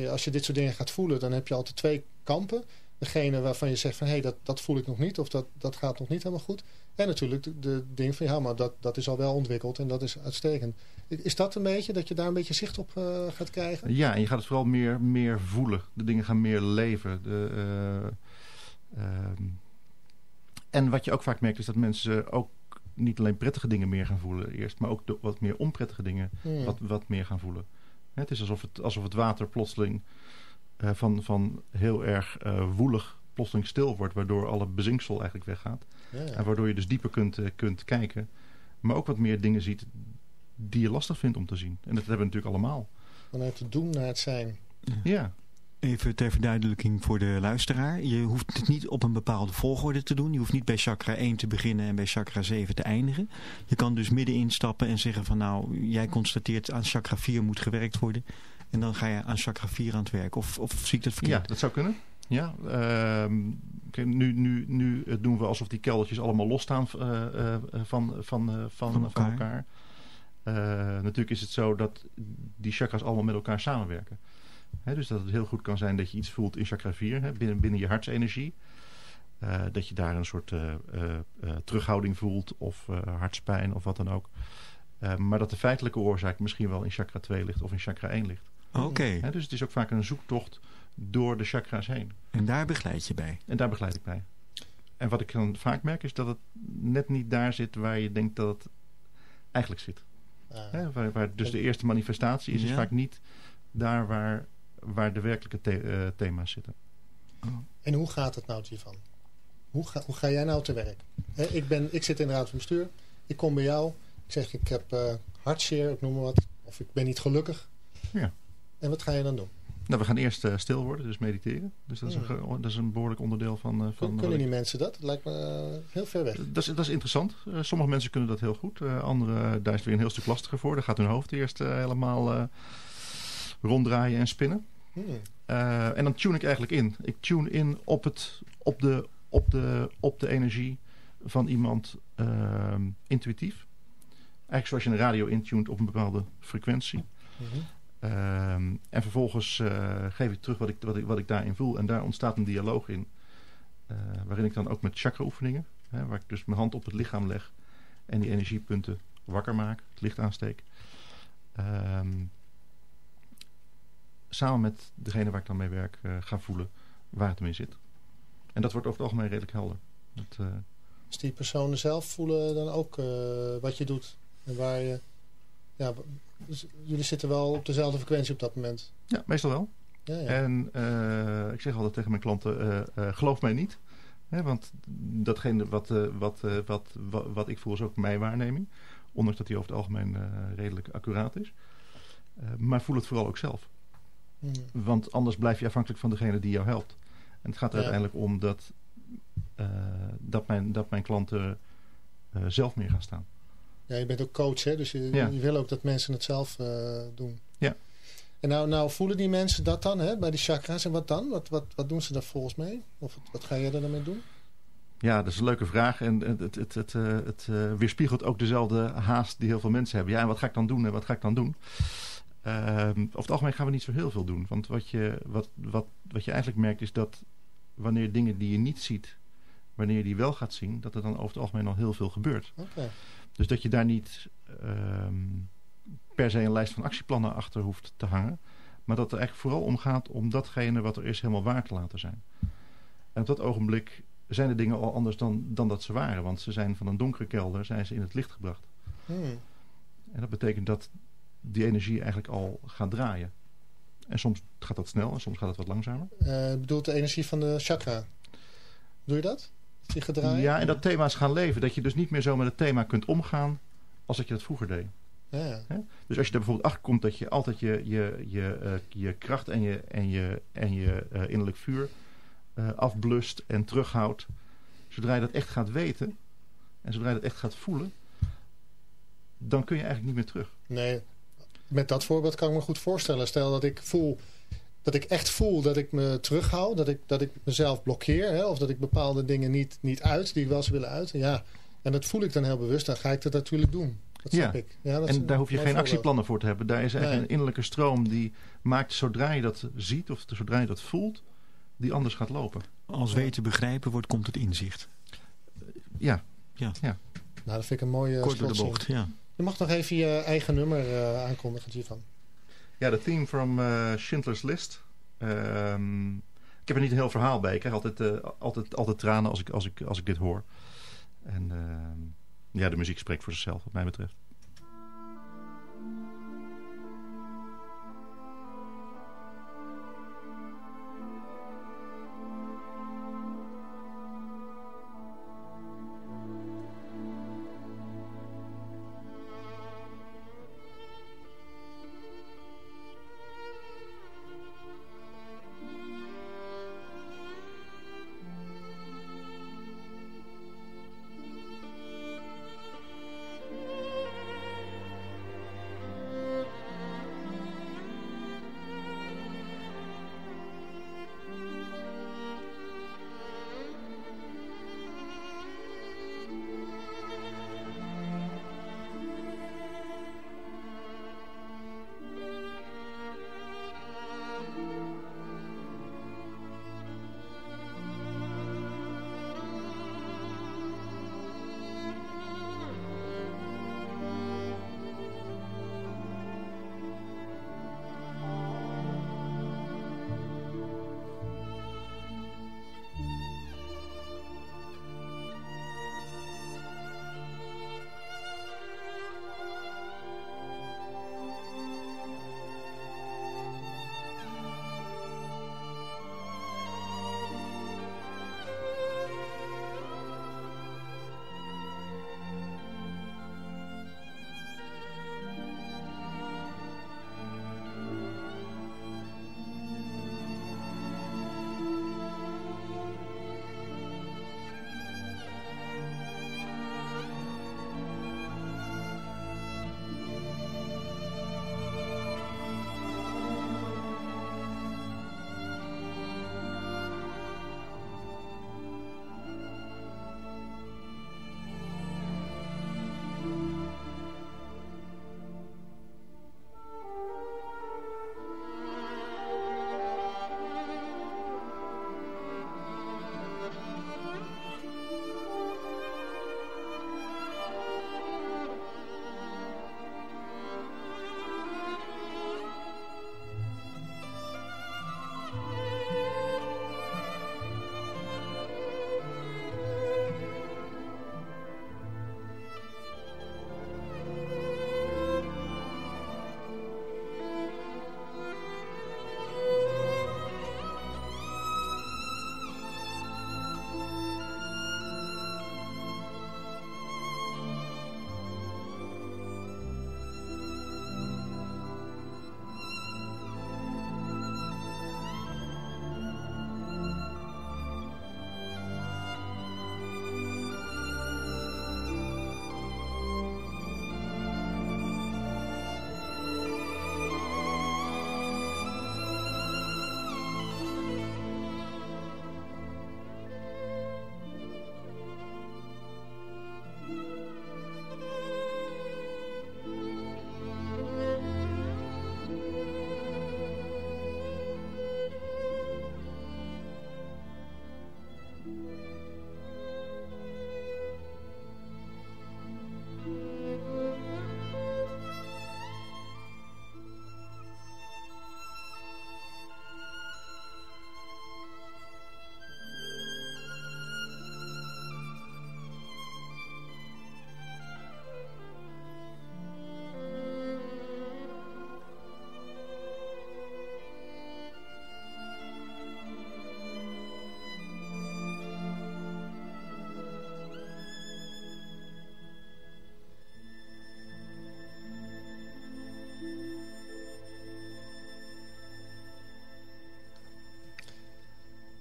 als je dit soort dingen gaat voelen, dan heb je altijd twee kampen. Degene waarvan je zegt van hé, hey, dat, dat voel ik nog niet of dat, dat gaat nog niet helemaal goed. En natuurlijk de, ding van ja, maar dat, dat is al wel ontwikkeld en dat is uitstekend. Is dat een beetje, dat je daar een beetje zicht op uh, gaat krijgen? Ja, en je gaat het vooral meer, meer voelen. De dingen gaan meer leven. De, uh, uh, en wat je ook vaak merkt is dat mensen ook niet alleen prettige dingen meer gaan voelen eerst, maar ook de, wat meer onprettige dingen wat, wat meer gaan voelen. Het is alsof het, alsof het water plotseling uh, van, van heel erg uh, woelig plotseling stil wordt, waardoor alle bezinksel eigenlijk weggaat. Ja, ja. En waardoor je dus dieper kunt, uh, kunt kijken, maar ook wat meer dingen ziet die je lastig vindt om te zien. En dat hebben we natuurlijk allemaal. Vanuit het doen naar het zijn. Ja. Even ter verduidelijking voor de luisteraar. Je hoeft het niet op een bepaalde volgorde te doen. Je hoeft niet bij chakra 1 te beginnen en bij chakra 7 te eindigen. Je kan dus midden instappen en zeggen van nou, jij constateert aan chakra 4 moet gewerkt worden. En dan ga je aan chakra 4 aan het werk. Of, of zie ik dat verkeerd? Ja, dat zou kunnen. Ja, uh, nu, nu, nu doen we alsof die keldertjes allemaal losstaan uh, uh, van, van, van, van, van elkaar. elkaar. Eh, natuurlijk is het zo dat die chakras allemaal met elkaar samenwerken. He, dus dat het heel goed kan zijn dat je iets voelt in chakra 4, he, binnen, binnen je hartsenergie. Uh, dat je daar een soort uh, uh, terughouding voelt of hartspijn of wat dan ook. maar dat de feitelijke oorzaak misschien wel in chakra 2 ligt of in chakra 1 ligt. Oké. Okay. He, dus het is ook vaak een zoektocht door de chakra's heen. En daar begeleid je bij? En daar begeleid ik bij. En wat ik dan vaak merk is dat het net niet daar zit waar je denkt dat het eigenlijk zit. He, waar, waar, dus de eerste manifestatie is, ja. is vaak niet daar waar waar de werkelijke the uh, thema's zitten. Oh. En hoe gaat het nou, Jivan? Hoe ga, hoe ga jij nou te werk? He, ik, ben, ik zit in de raad van bestuur. Ik kom bij jou. Ik zeg, ik heb uh, hartzeer, ik noem maar wat. Of ik ben niet gelukkig. Ja. En wat ga je dan doen? Nou, we gaan eerst uh, stil worden, dus mediteren. Dus dat is, Hmm. een, dat is een behoorlijk onderdeel van... Uh, van kunnen die mensen dat? Dat lijkt me uh, heel ver weg. Dat is, dat is interessant. Sommige mensen kunnen dat heel goed. Anderen, daar is het weer een heel stuk lastiger voor. Daar gaat hun hoofd eerst helemaal ronddraaien en spinnen. Hmm. Uh, en dan tune ik eigenlijk in. Ik tune in op, het, op, de, op, de, op de energie van iemand uh, intuïtief. Eigenlijk zoals je een radio intunt op een bepaalde frequentie. Mm -hmm. Ehm, en vervolgens eh, geef ik terug wat ik, wat, ik, wat ik daarin voel. En daar ontstaat een dialoog in. eh, waarin ik dan ook met chakra oefeningen, hè, waar ik dus mijn hand op het lichaam leg en die energiepunten wakker maak, het licht aansteek. Ehm, samen met degene waar ik dan mee werk eh, ga voelen waar het hem in zit. En dat wordt over het algemeen redelijk helder. Dat, eh, Dus die personen zelf voelen dan ook eh, wat je doet. En waar je... Ja, dus jullie zitten wel op dezelfde frequentie op dat moment. ja, meestal wel. Ja, ja. En ik zeg altijd tegen mijn klanten, geloof mij niet. Hè, want datgene wat, wat, wat, wat, wat ik voel is ook mijn waarneming. Ondanks dat die over het algemeen redelijk accuraat is. Maar voel het vooral ook zelf. Hmm. Want anders blijf je afhankelijk van degene die jou helpt. En het gaat er Ja. uiteindelijk om dat, eh, dat, mijn, dat mijn klanten eh, zelf meer gaan staan. Ja, je bent ook coach, hè? dus je, Ja. je wil ook dat mensen het zelf eh, doen. Ja. En nou, nou voelen die mensen dat dan, hè, bij die chakra's. En wat dan? Wat, wat, wat doen ze daar volgens mee? Of wat, wat ga jij er dan mee doen? Ja, dat is een leuke vraag. En het, het, het, het, het weerspiegelt ook dezelfde haast die heel veel mensen hebben. Ja, en wat ga ik dan doen en wat ga ik dan doen? Ehm, over het algemeen gaan we niet zo heel veel doen. Want wat je, wat, wat, wat je eigenlijk merkt is dat wanneer dingen die je niet ziet, wanneer je die wel gaat zien, dat er dan over het algemeen al heel veel gebeurt. Dus dat je daar niet ehm, per se een lijst van actieplannen achter hoeft te hangen. Maar dat het er eigenlijk vooral om gaat om datgene wat er is helemaal waar te laten zijn. En op dat ogenblik zijn de dingen al anders dan, dan dat ze waren. Want ze zijn van een donkere kelder zijn ze in het licht gebracht. Hmm. En dat betekent dat die energie eigenlijk al gaat draaien. En soms gaat dat snel en soms gaat het wat langzamer. Je bedoelt de energie van de chakra. Doe je dat? Dat die gedraaid? Ja, en dat thema's gaan leven. Dat je dus niet meer zo met het thema kunt omgaan als dat je dat vroeger deed. Ja? Dus als je er bijvoorbeeld achter komt dat je altijd je, je, je, eh, je kracht en je, en je, en je eh, innerlijk vuur afblust en terughoudt. Zodra je dat echt gaat weten en zodra je dat echt gaat voelen, dan kun je eigenlijk niet meer terug. Nee, met dat voorbeeld kan ik me goed voorstellen. Stel dat ik voel dat ik echt voel dat ik me terughoud, dat ik, dat ik mezelf blokkeer, hè, of dat ik bepaalde dingen niet, niet uit die ik wel zou willen uiten. Ja, en dat voel ik dan heel bewust, dan ga ik dat natuurlijk doen. Dat snap Ja. ik. Ja, dat is En daar hoef je geen voorbeeld. actieplannen voor te hebben. Daar is eigenlijk Nee. een innerlijke stroom die maakt zodra je dat ziet of zodra je dat voelt, die anders gaat lopen. Als weten begrijpen wordt, komt het inzicht. Ja, Nou, dat vind ik een mooie Kort door de bocht, ja. Je mag nog even je eigen nummer eh, aankondigen, Jivan. Ja, de theme from eh, Schindler's List. Ehm, ik heb er niet een heel verhaal bij. Ik krijg altijd, eh, altijd, altijd tranen als ik, als, ik, als ik dit hoor. En ehm, ja, de muziek spreekt voor zichzelf, wat mij betreft.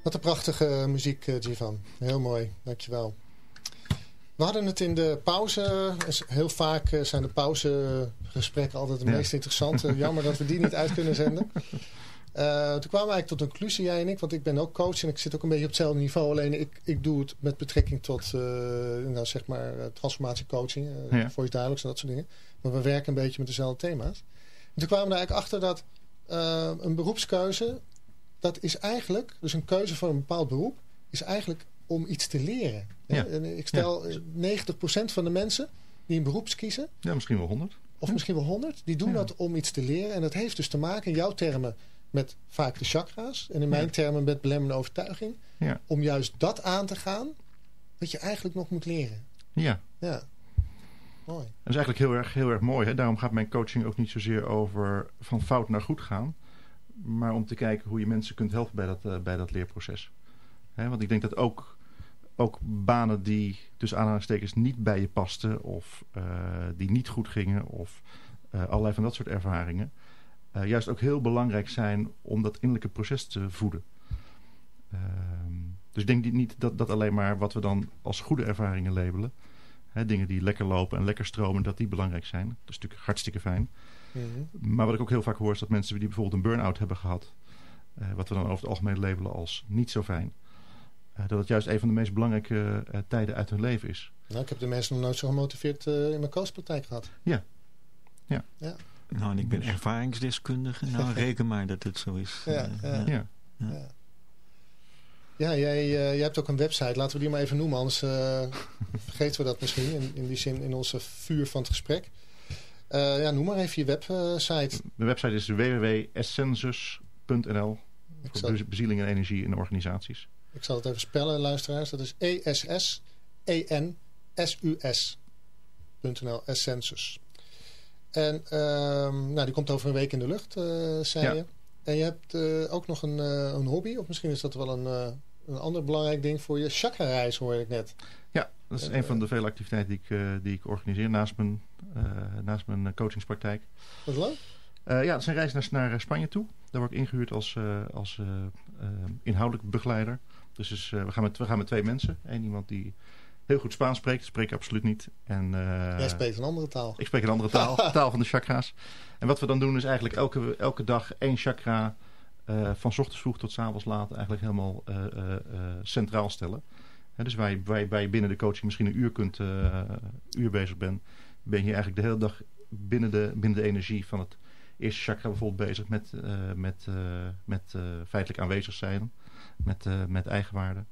Wat een prachtige muziek, uh, Jivan. Heel mooi, dankjewel. We hadden het in de pauze. Heel vaak zijn de pauzegesprekken altijd het meest interessante. Jammer dat we die niet uit kunnen zenden. Uh, toen kwamen we eigenlijk tot een conclusie, jij en ik. Want ik ben ook coach en ik zit ook een beetje op hetzelfde niveau. Alleen ik, ik doe het met betrekking tot uh, nou, zeg maar, transformatiecoaching. Ja. Voice dialogues en dat soort dingen. Maar we werken een beetje met dezelfde thema's. En toen kwamen we er eigenlijk achter dat een beroepskeuze... dat is eigenlijk, dus een keuze voor een bepaald beroep... is eigenlijk om iets te leren. Ja. En ik stel ja. 90% van de mensen die een beroeps kiezen... Ja, misschien wel 100. Of misschien wel 100. Die doen dat om iets te leren. En dat heeft dus te maken, in jouw termen met vaak de chakra's. En in mijn termen met belemmerende overtuiging. Ja. Om juist dat aan te gaan wat je eigenlijk nog moet leren. Ja. Ja. Mooi. Dat is eigenlijk heel erg, heel erg mooi. Hè? Daarom gaat mijn coaching ook niet zozeer over van fout naar goed gaan. Maar om te kijken hoe je mensen kunt helpen bij dat, uh, bij dat leerproces. Hè? Want ik denk dat ook, ook banen die tussen aanhalingstekens niet bij je pasten... of uh, die niet goed gingen of uh, allerlei van dat soort ervaringen juist ook heel belangrijk zijn om dat innerlijke proces te voeden. Uh, dus ik denk niet dat, dat alleen maar wat we dan als goede ervaringen labelen. Hè, dingen die lekker lopen en lekker stromen, dat die belangrijk zijn. Dat is natuurlijk hartstikke fijn. Mm -hmm. Maar wat ik ook heel vaak hoor is dat mensen die bijvoorbeeld een burn-out hebben gehad. Uh, wat we dan over het algemeen labelen als niet zo fijn. Uh, dat het juist een van de meest belangrijke uh, tijden uit hun leven is. Nou, ik heb de mensen nog nooit zo gemotiveerd in mijn coachpraktijk gehad. Ja. Ja. ja. Nou, en ik ben ervaringsdeskundige. Nou, reken maar dat het zo is. Ja, ja. ja. ja. ja jij, uh, jij hebt ook een website. Laten we die maar even noemen, anders uh, vergeten we dat misschien. In, in die zin, in onze vuur van het gesprek. Uh, ja, noem maar even je website. De website is www.essensus.nl voor zal... bezieling en energie in organisaties. Ik zal het even spellen, luisteraars. Dat is E-S-S-E-N-S-U-S.nl. Essensus. En um, nou, die komt over een week in de lucht, uh, zei ja. je. En je hebt uh, ook nog een, uh, een hobby, of misschien is dat wel een, een ander belangrijk ding voor je. Chakra-reis hoorde ik net. Ja, dat is en, een van de vele activiteiten die ik, die ik organiseer naast mijn, naast mijn coachingspraktijk. Wat leuk. ja, dat is een reis naar, naar Spanje toe. Daar word ik ingehuurd als, als inhoudelijk begeleider. Dus, dus we, gaan met, we gaan met twee mensen. Eén iemand die heel goed Spaans spreekt. Spreek ik absoluut niet. En, uh, Jij spreekt een andere taal. Ik spreek een andere taal. de taal van de chakra's. En wat we dan doen is eigenlijk elke, elke dag één chakra... Uh, van ochtends vroeg tot s avonds laat eigenlijk helemaal uh, centraal stellen. He, dus waar je, waar, je, waar je binnen de coaching misschien een uur, kunt, uur bezig bent... ben je eigenlijk de hele dag binnen de, binnen de energie van het eerste chakra bijvoorbeeld bezig... met, met, met feitelijk aanwezig zijn, met, met eigenwaarde...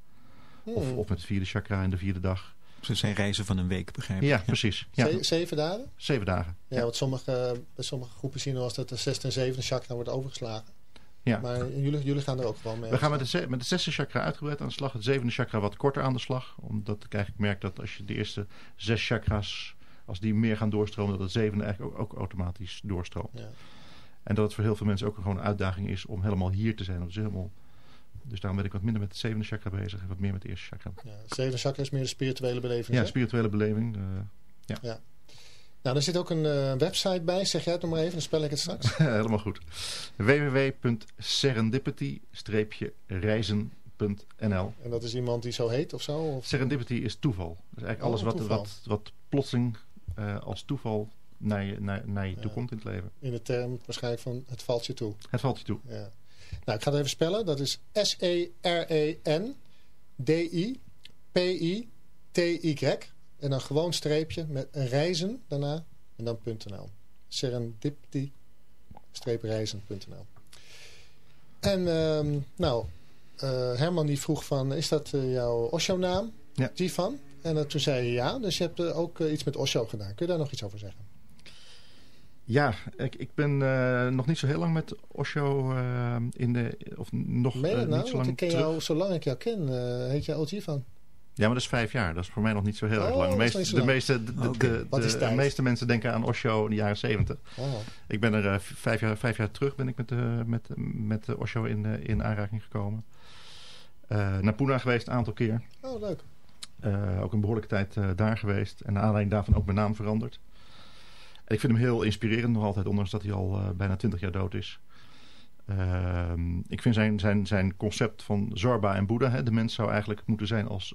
Of, of met het vierde chakra in de vierde dag. Ze zijn reizen van een week, begrijp ik. Ja, precies. Ja. Ze zeven dagen? Zeven dagen. Ja, ja. want sommige, bij sommige groepen zien we als dat de zesde en zevende chakra wordt overgeslagen. Ja. Maar jullie, jullie gaan er ook gewoon mee. We gaan met de, met de zesde chakra uitgebreid aan de slag. Het zevende chakra wat korter aan de slag. Omdat ik eigenlijk merk dat als je de eerste zes chakras, als die meer gaan doorstromen, dat het zevende eigenlijk ook, ook automatisch doorstroomt. Ja. En dat het voor heel veel mensen ook gewoon een uitdaging is om helemaal hier te zijn. Is helemaal dus daarom ben ik wat minder met het zevende chakra bezig en wat meer met het eerste chakra. Ja, het zevende chakra is meer de spirituele beleving. Ja, spirituele beleving. Uh, ja. ja. Nou, er zit ook een uh, website bij. Zeg jij het nog maar even, dan spel ik het straks. Helemaal goed. www.serendipity-reizen.nl En dat is iemand die zo heet of zo? Of? Serendipity is toeval. Dus eigenlijk alles oh, wat, wat, wat plotseling uh, als toeval naar je, naar, naar je ja. toe komt in het leven. In de term waarschijnlijk van het valt je toe. Het valt je toe. Ja. Nou, ik ga het even spellen. Dat is S-E-R-E-N-D-I-P-I-T-Y. En dan gewoon streepje met een reizen daarna. En dan .nl. Serendipity-reizen.nl En um, nou, uh, Herman die vroeg van, is dat uh, jouw Osho-naam? Ja. Die van? En uh, toen zei je ja, dus je hebt ook iets met Osho gedaan. Kun je daar nog iets over zeggen? Ja, ik, ik ben uh, nog niet zo heel lang met Osho uh, in de... Of nog uh, nou? niet zo lang ik ken terug. jou, zolang ik jou ken, heet jij OG van. Ja, maar dat is vijf jaar. Dat is voor mij nog niet zo heel oh, erg lang. De meeste, de, meeste, de, okay. de, de, de meeste mensen denken aan Osho in de jaren zeventig. Oh. Ik ben er vijf, jaar, vijf jaar terug ben ik met, met, met Osho in, in aanraking gekomen. naar Pune geweest een aantal keer. Oh, leuk. ook een behoorlijke tijd daar geweest. En naar aanleiding daarvan ook mijn naam veranderd. En ik vind hem heel inspirerend nog altijd, ondanks dat hij al uh, bijna twintig jaar dood is. Ehm, ik vind zijn, zijn, zijn concept van Zorba en Boeddha. Hè, de mens zou eigenlijk moeten zijn als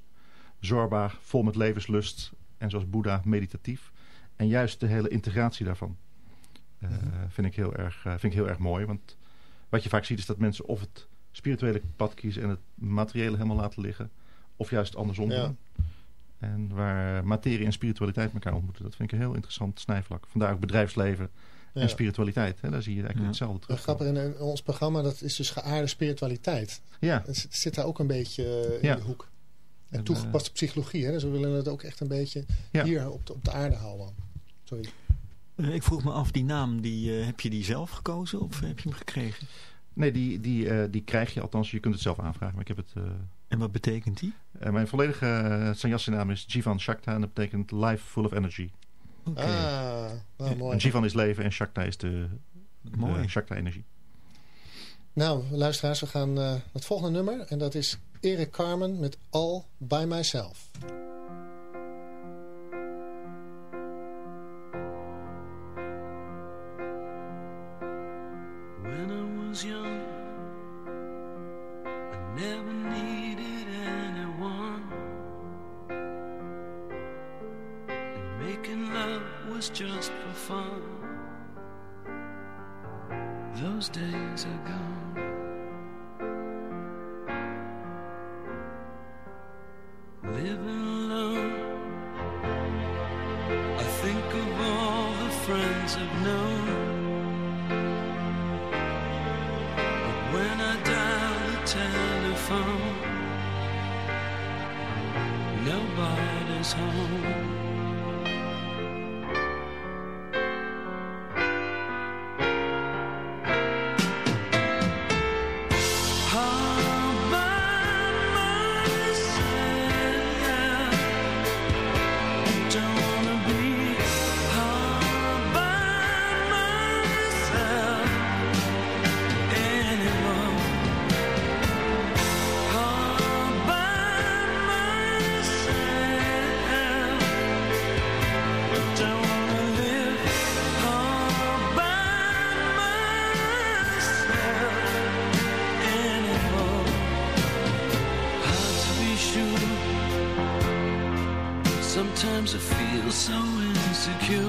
Zorba, vol met levenslust. En zoals Boeddha, meditatief. En juist de hele integratie daarvan uh, vind, ik heel erg, uh, vind ik heel erg mooi. Want wat je vaak ziet is dat mensen of het spirituele pad kiezen en het materiële helemaal laten liggen. Of juist andersom Ja. doen. En waar materie en spiritualiteit elkaar ontmoeten. Dat vind ik een heel interessant snijvlak. Vandaar ook bedrijfsleven Ja. en spiritualiteit. Hè? Daar zie je eigenlijk Ja. hetzelfde terug. grappig, in in ons programma dat is dus geaarde spiritualiteit. Ja, Het zit- daar ook een beetje eh, in de hoek. En En, toegepaste psychologie, hè? dus we willen het ook echt een beetje Ja. hier op de, op de aarde houden. Sorry. Eh, ik vroeg me af, die naam, die, eh, heb je die zelf gekozen of heb je hem gekregen? nee, die, die, eh, die krijg je. Althans, je kunt het zelf aanvragen. Maar ik heb het... eh, En wat betekent die? eh, mijn volledige uh, sannyasi naam is Jivan Shakta. En dat betekent life full of energy. Oké, Ah, nou En mooi. Jivan is leven en Shakta is de, de Mooi. Shakta-energie. Nou, luisteraars, we gaan naar het volgende nummer. En dat is Erik Carmen met All By Myself. Friends I've known. When I dial the telephone, nobody's home. And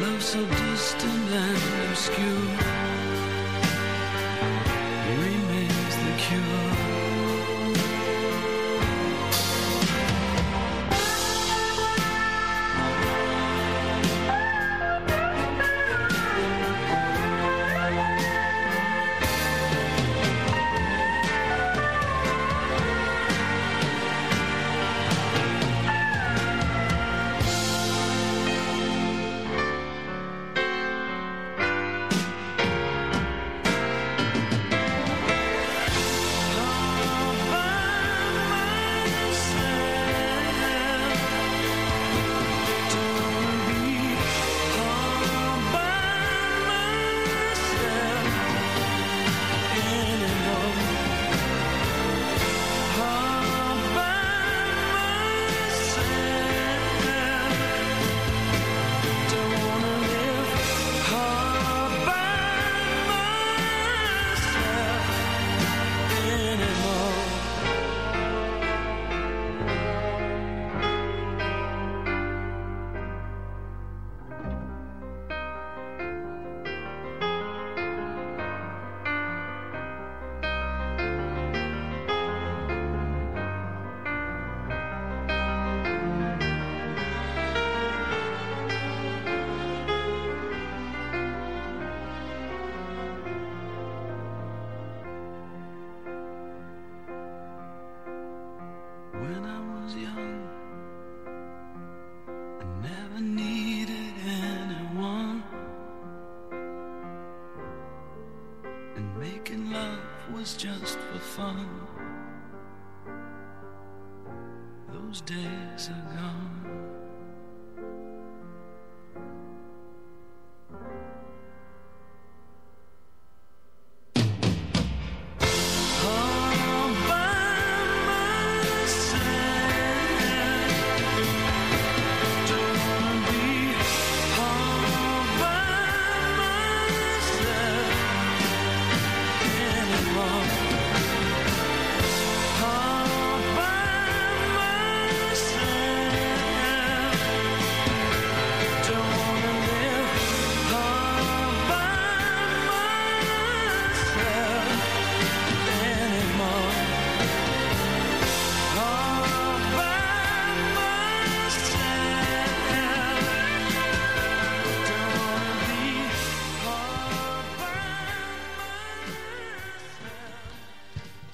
love so distant and obscure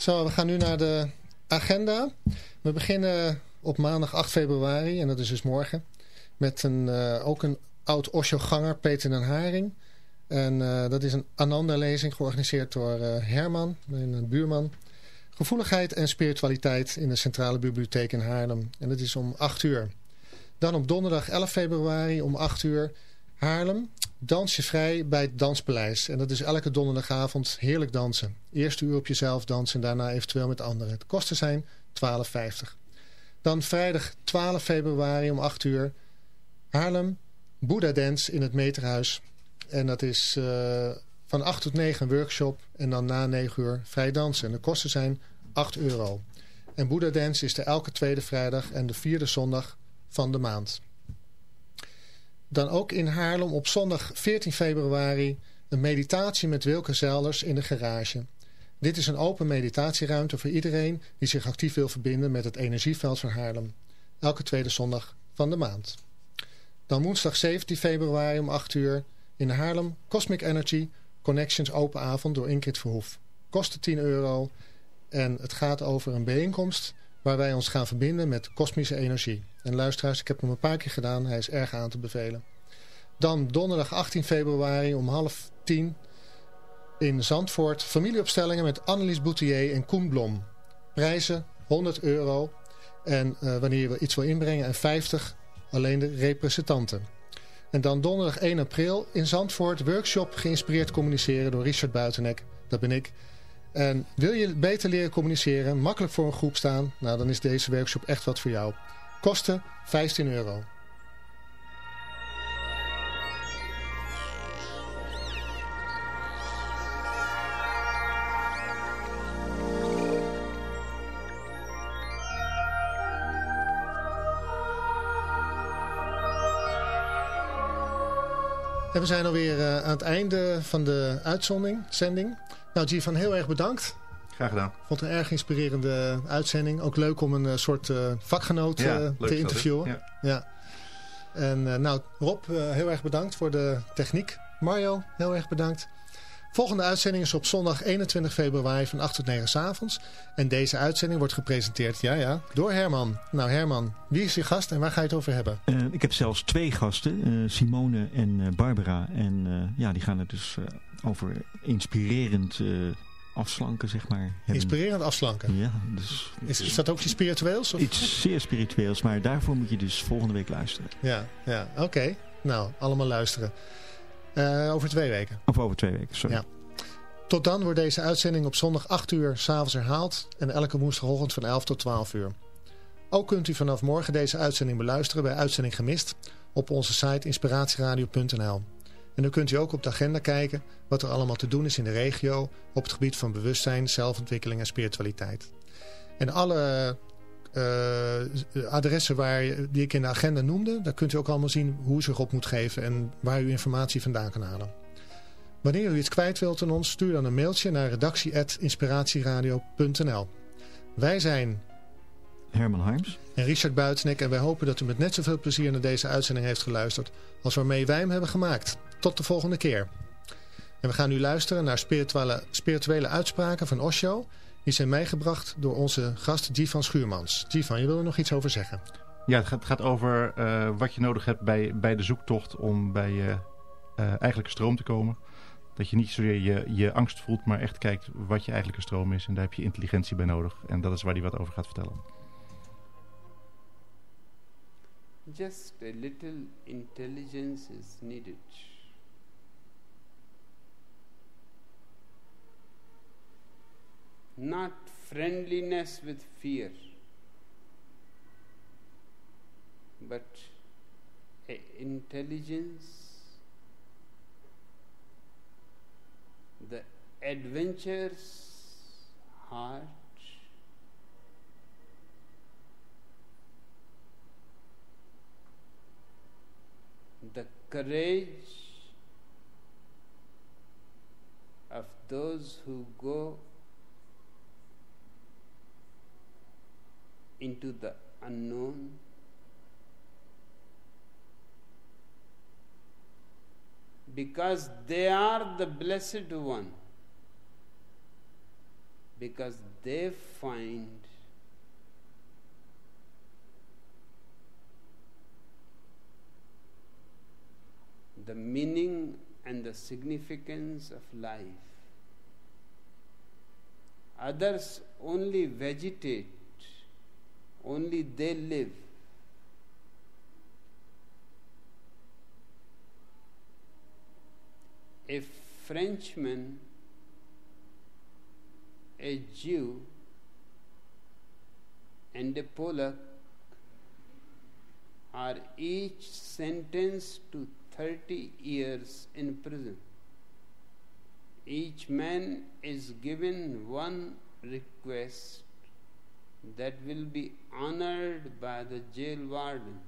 Zo, we gaan nu naar de agenda. We beginnen op maandag 8 februari, en dat is dus morgen, met een, uh, ook een oud Osho-ganger, Peter den Haring. En uh, dat is een Ananda-lezing georganiseerd door uh, Herman, een buurman. Gevoeligheid en spiritualiteit in de Centrale Bibliotheek in Haarlem. En dat is om 8 uur. Dan op donderdag 11 februari om 8 uur Haarlem. Dansje vrij bij het Danspaleis. En dat is elke donderdagavond heerlijk dansen. Eerste uur op jezelf dansen en daarna eventueel met anderen. De kosten zijn 12,50. Dan vrijdag 12 februari om 8 uur Haarlem. Boeddha Dance in het Meterhuis. En dat is uh, van 8 tot 9 een workshop. En dan na 9 uur vrij dansen. En de kosten zijn 8 euro. En Boeddha Dance is de elke tweede vrijdag en de vierde zondag van de maand. Dan ook in Haarlem op zondag 14 februari een meditatie met Wilke Zelders in de garage. Dit is een open meditatieruimte voor iedereen die zich actief wil verbinden met het energieveld van Haarlem. Elke tweede zondag van de maand. Dan woensdag 17 februari om 8 uur in Haarlem Cosmic Energy Connections open avond door Ingrid Verhoef. Kosten 10 euro en het gaat over een bijeenkomst waar wij ons gaan verbinden met kosmische energie. En luisteraars, ik heb hem een paar keer gedaan. Hij is erg aan te bevelen. Dan donderdag 18 februari om half tien in Zandvoort. Familieopstellingen met Annelies Boutier en Koen Blom. Prijzen 100 euro. En uh, wanneer je iets wil inbrengen en 50 alleen de representanten. En dan donderdag 1 april in Zandvoort workshop geïnspireerd communiceren door Richard Buitenek. Dat ben ik. En wil je beter leren communiceren, makkelijk voor een groep staan, nou dan is deze workshop echt wat voor jou. Kosten 15 euro. En we zijn alweer uh, aan het einde van de uitzending. Nou, van heel erg bedankt. Graag gedaan. Vond een erg inspirerende uitzending. Ook leuk om een uh, soort uh, vakgenoot uh, te interviewen. Ja. ja. En nou, Rob, heel erg bedankt voor de techniek. Mario, heel erg bedankt. Volgende uitzending is op zondag 21 februari van 8 tot 9 s avonds. En deze uitzending wordt gepresenteerd, ja ja, door Herman. Nou Herman, wie is je gast en waar ga je het over hebben? ik heb zelfs twee gasten, Simone en Barbara. En ja, die gaan het dus over inspirerend afslanken, zeg maar. Inspirerend afslanken? Ja. Dus, is, is dat ook iets spiritueels? Of? Iets zeer spiritueels, maar daarvoor moet je dus volgende week luisteren. Ja, ja oké. Nou, allemaal luisteren. Uh, over twee weken. Of over twee weken, sorry. Ja. Tot dan wordt deze uitzending op zondag 8 uur s'avonds herhaald en elke woensdagochtend van 11 tot 12 uur. Ook kunt u vanaf morgen deze uitzending beluisteren bij Uitzending Gemist op onze site inspiratieradio.nl. En dan kunt u ook op de agenda kijken wat er allemaal te doen is in de regio op het gebied van bewustzijn, zelfontwikkeling en spiritualiteit. En alle uh, adressen waar, die ik in de agenda noemde, daar kunt u ook allemaal zien hoe u zich op moet geven en waar u informatie vandaan kan halen. Wanneer u iets kwijt wilt aan ons, stuur dan een mailtje naar redactie.inspiratieradio.nl Wij zijn Herman Harms en Richard Buitenek en wij hopen dat u met net zoveel plezier naar deze uitzending heeft geluisterd als waarmee wij hem hebben gemaakt. Tot de volgende keer. En we gaan nu luisteren naar spirituele, spirituele uitspraken van Osho. Die zijn meegebracht door onze gast Jivan Schuurmans. Jivan, je wil er nog iets over zeggen? Ja, het gaat, gaat over uh, wat je nodig hebt bij, bij de zoektocht om bij je uh, eigenlijke stroom te komen. Dat je niet zozeer je, je angst voelt, maar echt kijkt wat je eigenlijke stroom is. En daar heb je intelligentie bij nodig. En dat is waar hij wat over gaat vertellen. Just a little intelligence is needed. Not friendliness with fear, but intelligence, the adventurous heart, the courage of those who go into the unknown. Because they are the Blessed One. because they find the meaning and the significance of life. Others only vegetate, only they live. A Frenchman, a Jew, and a Polak are each sentenced to 30 years in prison. Each man is given one request that will be honored by the jail warden.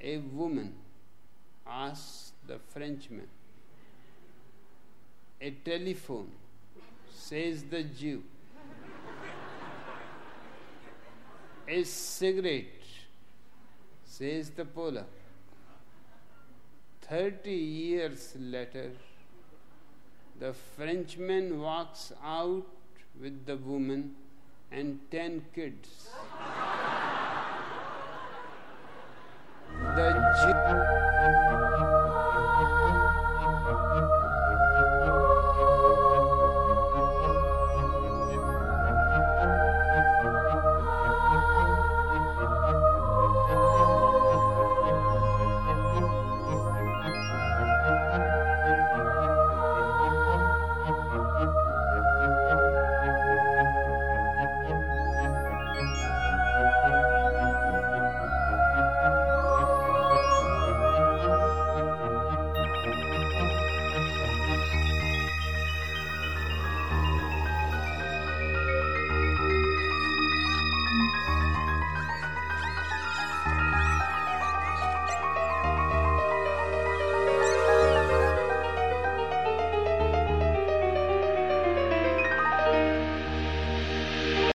A woman asks the Frenchman. A telephone, says the Jew. A cigarette, says the Polak. Thirty years later, the Frenchman walks out with the woman and ten kids. The